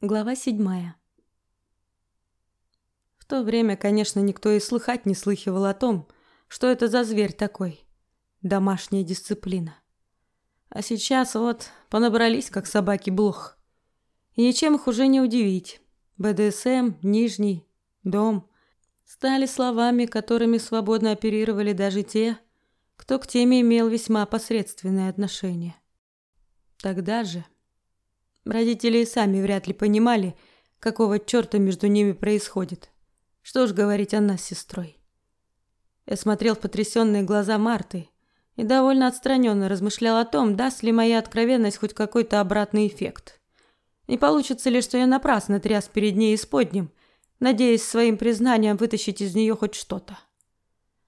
Глава седьмая. В то время, конечно, никто и слыхать не слыхивал о том, что это за зверь такой. Домашняя дисциплина. А сейчас вот понабрались, как собаки блох. И ничем их уже не удивить. БДСМ, Нижний, Дом стали словами, которыми свободно оперировали даже те, кто к теме имел весьма посредственное отношение. Тогда же Родители и сами вряд ли понимали, какого черта между ними происходит. Что ж говорить о нас с сестрой. Я смотрел в потрясенные глаза Марты и довольно отстраненно размышлял о том, даст ли моя откровенность хоть какой-то обратный эффект. Не получится ли, что я напрасно тряс перед ней исподним, надеясь своим признанием вытащить из нее хоть что-то.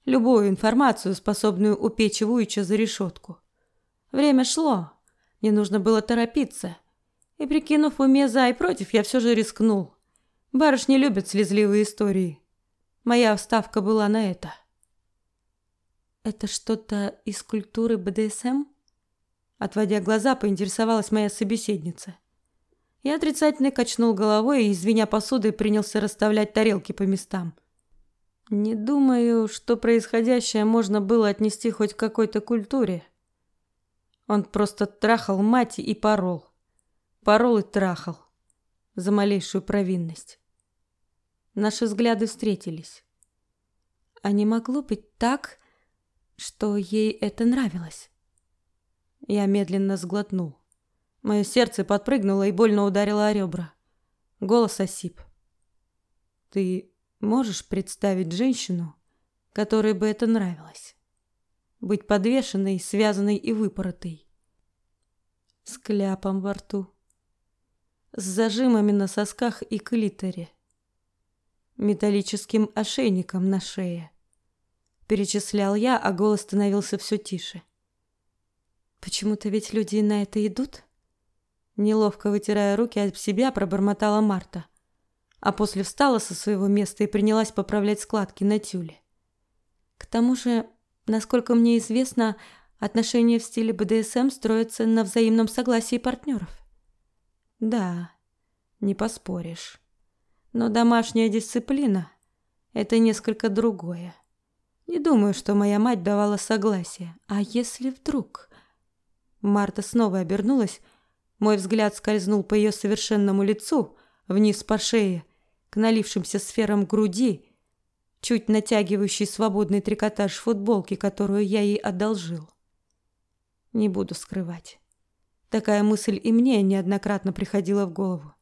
Любую информацию, способную упечь Вуича за решетку. Время шло. Мне нужно было торопиться – и прикинув в уме за и против, я все же рискнул. Барышни любят слезливые истории. Моя вставка была на это. Это что-то из культуры БДСМ? Отводя глаза, поинтересовалась моя собеседница. Я отрицательно качнул головой и, извиня посудой, принялся расставлять тарелки по местам. Не думаю, что происходящее можно было отнести хоть к какой-то культуре. Он просто трахал мать и порол порол и трахал за малейшую провинность. Наши взгляды встретились. А не могло быть так, что ей это нравилось? Я медленно сглотнул. Мое сердце подпрыгнуло и больно ударило о ребра. Голос осип. Ты можешь представить женщину, которой бы это нравилось? Быть подвешенной, связанной и выпоротой. С кляпом во рту с зажимами на сосках и клиторе, металлическим ошейником на шее. Перечислял я, а голос становился все тише. Почему-то ведь люди на это идут? Неловко вытирая руки от себя, пробормотала Марта, а после встала со своего места и принялась поправлять складки на тюле. К тому же, насколько мне известно, отношения в стиле БДСМ строятся на взаимном согласии партнеров. Да, не поспоришь. Но домашняя дисциплина – это несколько другое. Не думаю, что моя мать давала согласие. А если вдруг... Марта снова обернулась. Мой взгляд скользнул по ее совершенному лицу, вниз по шее, к налившимся сферам груди, чуть натягивающей свободный трикотаж футболки, которую я ей одолжил. Не буду скрывать. Такая мысль и мне неоднократно приходила в голову.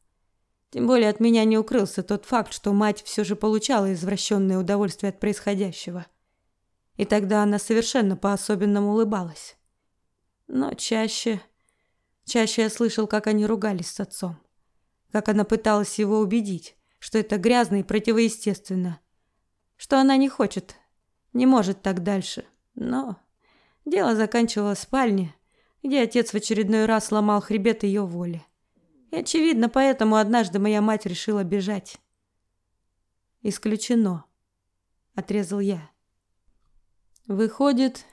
Тем более от меня не укрылся тот факт, что мать все же получала извращенное удовольствие от происходящего. И тогда она совершенно по-особенному улыбалась. Но чаще... Чаще я слышал, как они ругались с отцом. Как она пыталась его убедить, что это грязно и противоестественно. Что она не хочет, не может так дальше. Но дело заканчивалось в спальне, где отец в очередной раз сломал хребет ее воли. И, очевидно, поэтому однажды моя мать решила бежать. «Исключено», — отрезал я. «Выходит,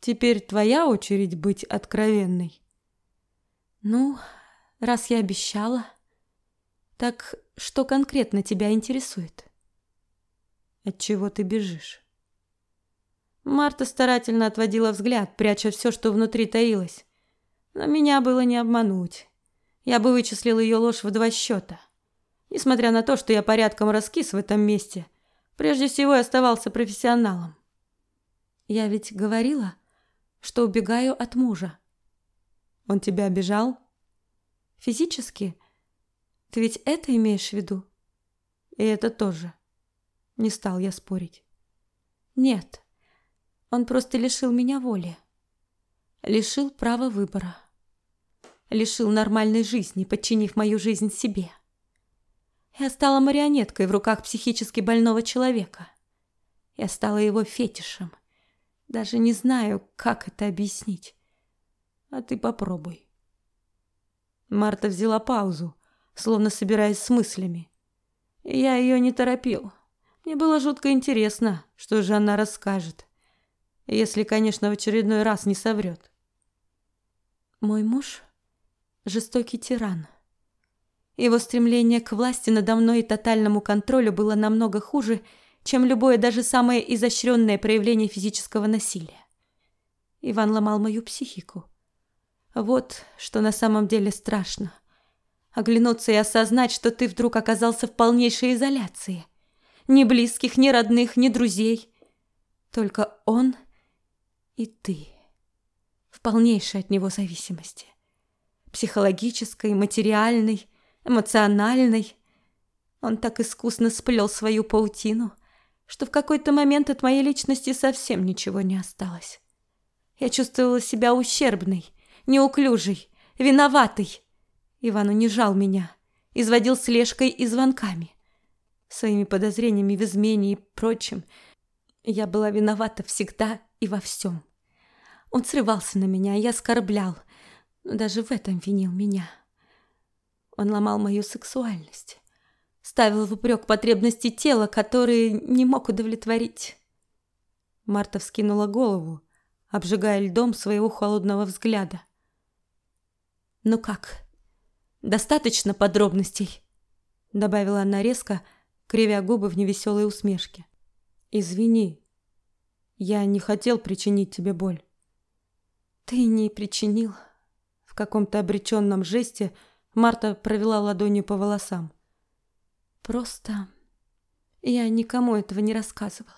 теперь твоя очередь быть откровенной?» «Ну, раз я обещала, так что конкретно тебя интересует?» «От чего ты бежишь?» Марта старательно отводила взгляд, пряча все, что внутри таилось. Но меня было не обмануть. Я бы вычислил ее ложь в два счета. Несмотря на то, что я порядком раскис в этом месте, прежде всего я оставался профессионалом. Я ведь говорила, что убегаю от мужа. Он тебя обижал? Физически? Ты ведь это имеешь в виду? И это тоже. Не стал я спорить. Нет, он просто лишил меня воли. Лишил права выбора лишил нормальной жизни, подчинив мою жизнь себе. Я стала марионеткой в руках психически больного человека. Я стала его фетишем. Даже не знаю, как это объяснить. А ты попробуй. Марта взяла паузу, словно собираясь с мыслями. Я ее не торопил. Мне было жутко интересно, что же она расскажет. Если, конечно, в очередной раз не соврет. Мой муж жестокий тиран. Его стремление к власти надо мной и тотальному контролю было намного хуже, чем любое даже самое изощренное проявление физического насилия. Иван ломал мою психику. Вот что на самом деле страшно. Оглянуться и осознать, что ты вдруг оказался в полнейшей изоляции. Ни близких, ни родных, ни друзей. Только он и ты. Полнейшей от него зависимости. Психологической, материальной, эмоциональной. Он так искусно сплел свою паутину, что в какой-то момент от моей личности совсем ничего не осталось. Я чувствовала себя ущербной, неуклюжей, виноватой. Иван унижал меня, изводил слежкой и звонками. Своими подозрениями в измене и прочим я была виновата всегда и во всем. Он срывался на меня, я оскорблял, но даже в этом винил меня. Он ломал мою сексуальность, ставил в упрек потребности тела, которые не мог удовлетворить. Марта вскинула голову, обжигая льдом своего холодного взгляда. «Ну как? Достаточно подробностей?» Добавила она резко, кривя губы в невеселой усмешке. «Извини, я не хотел причинить тебе боль». «Ты не причинил». В каком-то обреченном жесте Марта провела ладонью по волосам. «Просто я никому этого не рассказывала.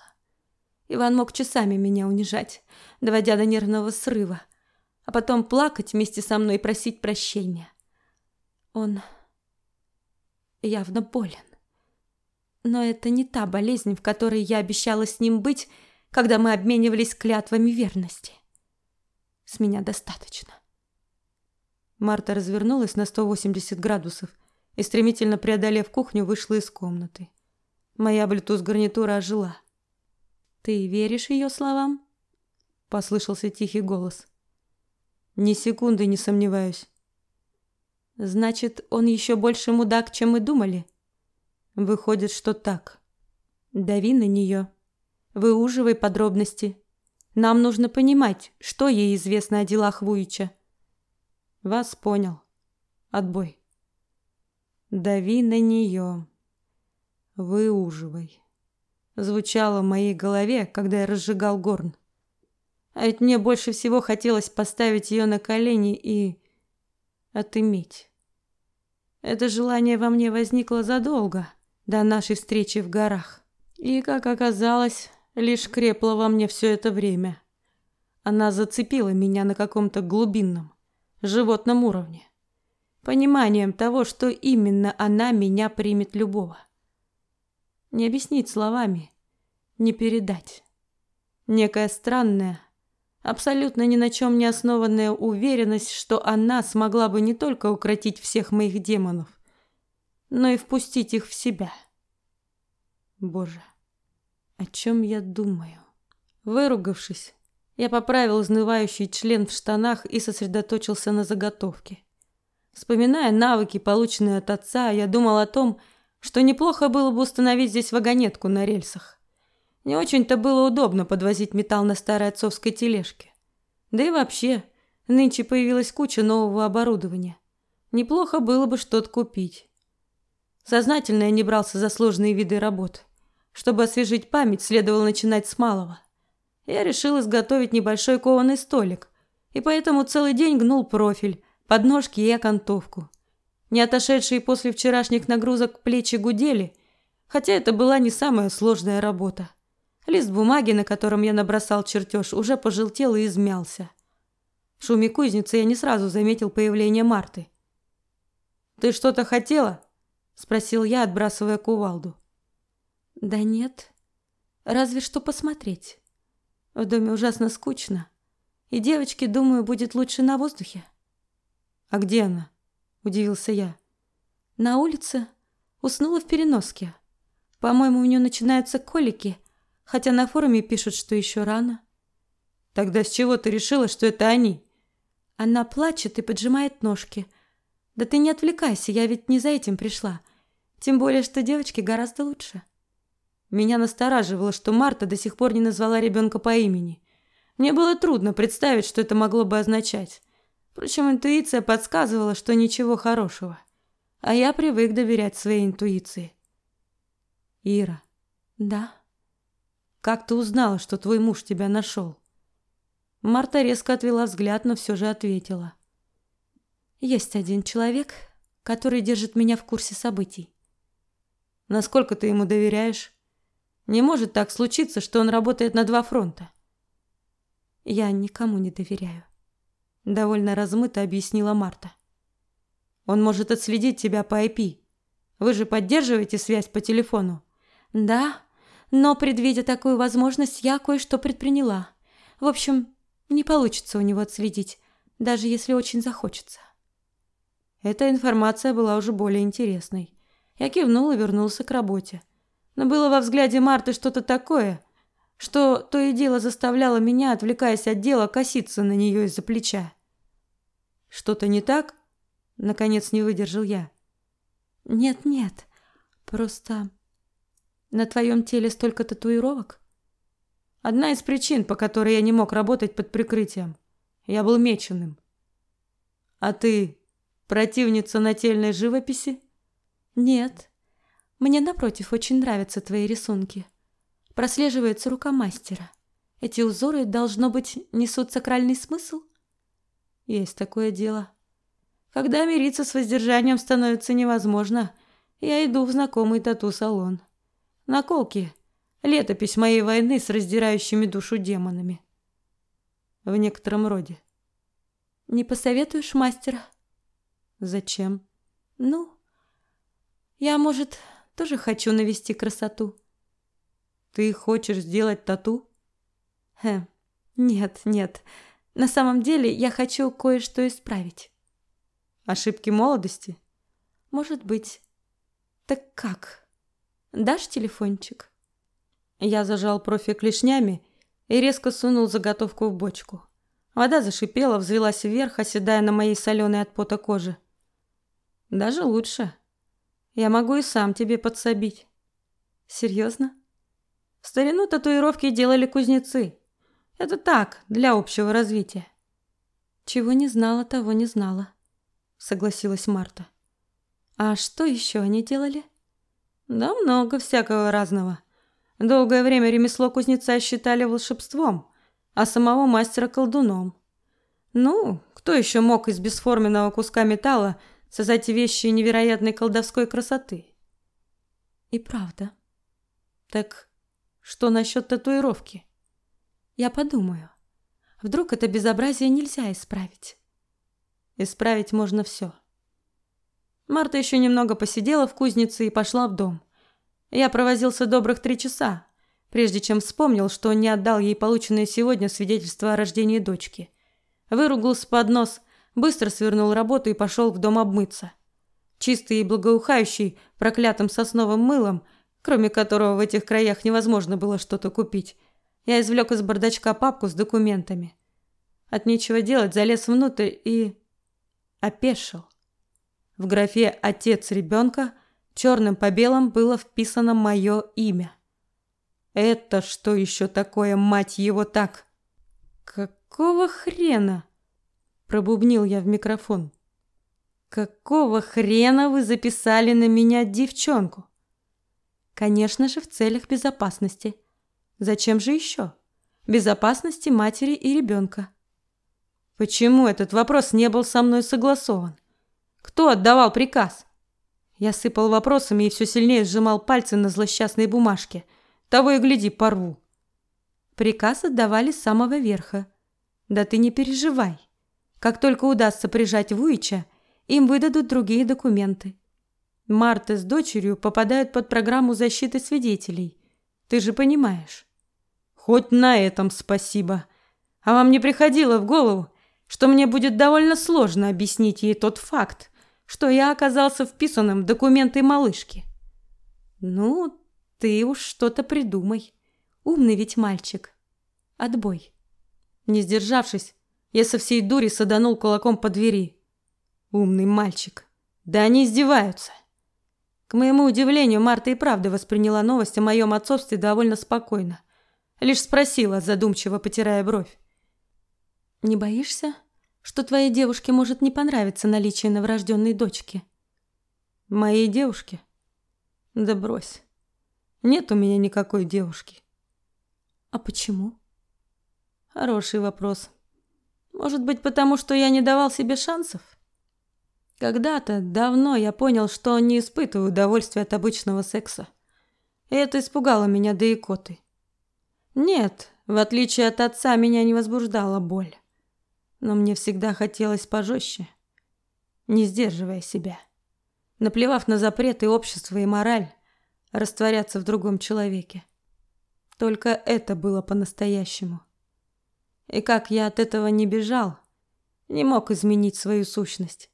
Иван мог часами меня унижать, доводя до нервного срыва, а потом плакать вместе со мной и просить прощения. Он явно болен. Но это не та болезнь, в которой я обещала с ним быть, когда мы обменивались клятвами верности. С меня достаточно. Марта развернулась на 180 градусов и, стремительно преодолев кухню, вышла из комнаты. Моя блютуз-гарнитура ожила. «Ты веришь ее словам?» — послышался тихий голос. «Ни секунды не сомневаюсь». «Значит, он еще больше мудак, чем мы думали?» «Выходит, что так. Дави на нее. Выуживай подробности. Нам нужно понимать, что ей известно о делах Вуича». «Вас понял. Отбой». «Дави на нее. Выуживай» звучало в моей голове, когда я разжигал горн. А ведь мне больше всего хотелось поставить ее на колени и отыметь. Это желание во мне возникло задолго до нашей встречи в горах. И, как оказалось, лишь крепло во мне все это время. Она зацепила меня на каком-то глубинном, животном уровне. Пониманием того, что именно она меня примет любого. Не объяснить словами, не передать. Некая странная, абсолютно ни на чем не основанная уверенность, что она смогла бы не только укротить всех моих демонов, но и впустить их в себя. Боже, о чем я думаю? Выругавшись, я поправил изнывающий член в штанах и сосредоточился на заготовке. Вспоминая навыки, полученные от отца, я думал о том, что неплохо было бы установить здесь вагонетку на рельсах. Не очень-то было удобно подвозить металл на старой отцовской тележке. Да и вообще, нынче появилась куча нового оборудования. Неплохо было бы что-то купить. Сознательно я не брался за сложные виды работ. Чтобы освежить память, следовало начинать с малого. Я решил изготовить небольшой кованый столик, и поэтому целый день гнул профиль, подножки и окантовку. Не отошедшие после вчерашних нагрузок плечи гудели, хотя это была не самая сложная работа. Лист бумаги, на котором я набросал чертеж, уже пожелтел и измялся. В шуме кузницы я не сразу заметил появление Марты. «Ты что-то хотела?» – спросил я, отбрасывая кувалду. «Да нет. Разве что посмотреть. В доме ужасно скучно. И девочке, думаю, будет лучше на воздухе». «А где она?» удивился я. На улице уснула в переноске. По-моему, у нее начинаются колики, хотя на форуме пишут, что еще рано. Тогда с чего ты решила, что это они? Она плачет и поджимает ножки. Да ты не отвлекайся, я ведь не за этим пришла. Тем более, что девочки гораздо лучше. Меня настораживало, что Марта до сих пор не назвала ребенка по имени. Мне было трудно представить, что это могло бы означать. Впрочем, интуиция подсказывала, что ничего хорошего. А я привык доверять своей интуиции. Ира. Да. Как ты узнала, что твой муж тебя нашел? Марта резко отвела взгляд, но все же ответила. Есть один человек, который держит меня в курсе событий. Насколько ты ему доверяешь? Не может так случиться, что он работает на два фронта. Я никому не доверяю. Довольно размыто объяснила Марта. Он может отследить тебя по IP. Вы же поддерживаете связь по телефону? Да, но предвидя такую возможность, я кое-что предприняла. В общем, не получится у него отследить, даже если очень захочется. Эта информация была уже более интересной. Я кивнул и вернулся к работе. Но было во взгляде Марты что-то такое, что то и дело заставляло меня, отвлекаясь от дела, коситься на нее из-за плеча. «Что-то не так?» — наконец не выдержал я. «Нет-нет, просто на твоем теле столько татуировок?» Одна из причин, по которой я не мог работать под прикрытием. Я был меченым. А ты противница нательной живописи? Нет. Мне напротив очень нравятся твои рисунки. Прослеживается рука мастера. Эти узоры должно быть несут сакральный смысл? Есть такое дело. Когда мириться с воздержанием становится невозможно, я иду в знакомый тату-салон. Наколки Летопись моей войны с раздирающими душу демонами. В некотором роде. Не посоветуешь мастера? Зачем? Ну, я, может, тоже хочу навести красоту. Ты хочешь сделать тату? Хм, нет, нет. На самом деле я хочу кое-что исправить. Ошибки молодости? Может быть. Так как? Дашь телефончик? Я зажал профи клешнями и резко сунул заготовку в бочку. Вода зашипела, взвелась вверх, оседая на моей соленой от пота коже. Даже лучше. Я могу и сам тебе подсобить. Серьезно? В старину татуировки делали кузнецы. Это так, для общего развития. Чего не знала, того не знала, согласилась Марта. А что еще они делали? Да много всякого разного. Долгое время ремесло кузнеца считали волшебством, а самого мастера колдуном. Ну, кто еще мог из бесформенного куска металла создать вещи невероятной колдовской красоты? И правда. Так что насчет татуировки? Я подумаю. Вдруг это безобразие нельзя исправить? Исправить можно все. Марта еще немного посидела в кузнице и пошла в дом. Я провозился добрых три часа, прежде чем вспомнил, что не отдал ей полученное сегодня свидетельство о рождении дочки. Выругался под нос, быстро свернул работу и пошел в дом обмыться. Чистый и благоухающий проклятым сосновым мылом, кроме которого в этих краях невозможно было что-то купить, я извлек из бардачка папку с документами. От нечего делать залез внутрь и... опешил. В графе «Отец ребенка» Черным по белому было вписано мое имя. Это что еще такое, мать его, так? Какого хрена? Пробубнил я в микрофон. Какого хрена вы записали на меня девчонку? Конечно же, в целях безопасности. Зачем же еще? Безопасности матери и ребенка. Почему этот вопрос не был со мной согласован? Кто отдавал приказ? Я сыпал вопросами и все сильнее сжимал пальцы на злосчастной бумажке. Того и гляди, порву. Приказ отдавали с самого верха. Да ты не переживай. Как только удастся прижать Вуича, им выдадут другие документы. Марта с дочерью попадают под программу защиты свидетелей. Ты же понимаешь. Хоть на этом спасибо. А вам не приходило в голову, что мне будет довольно сложно объяснить ей тот факт, что я оказался вписанным в документы малышки. Ну, ты уж что-то придумай. Умный ведь мальчик. Отбой. Не сдержавшись, я со всей дури саданул кулаком по двери. Умный мальчик. Да они издеваются. К моему удивлению, Марта и правда восприняла новость о моем отцовстве довольно спокойно. Лишь спросила, задумчиво потирая бровь. «Не боишься, что твоей девушке может не понравиться наличие новорожденной дочки. Моей девушке? Да брось. Нет у меня никакой девушки. А почему? Хороший вопрос. Может быть, потому что я не давал себе шансов? Когда-то, давно, я понял, что не испытываю удовольствия от обычного секса. И это испугало меня до икоты. Нет, в отличие от отца, меня не возбуждала боль. Но мне всегда хотелось пожестче, не сдерживая себя. Наплевав на запреты общества и мораль, растворяться в другом человеке. Только это было по-настоящему. И как я от этого не бежал, не мог изменить свою сущность.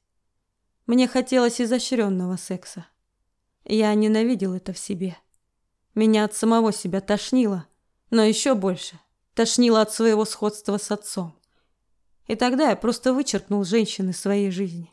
Мне хотелось изощренного секса. Я ненавидел это в себе. Меня от самого себя тошнило, но еще больше тошнило от своего сходства с отцом. И тогда я просто вычеркнул женщины своей жизни.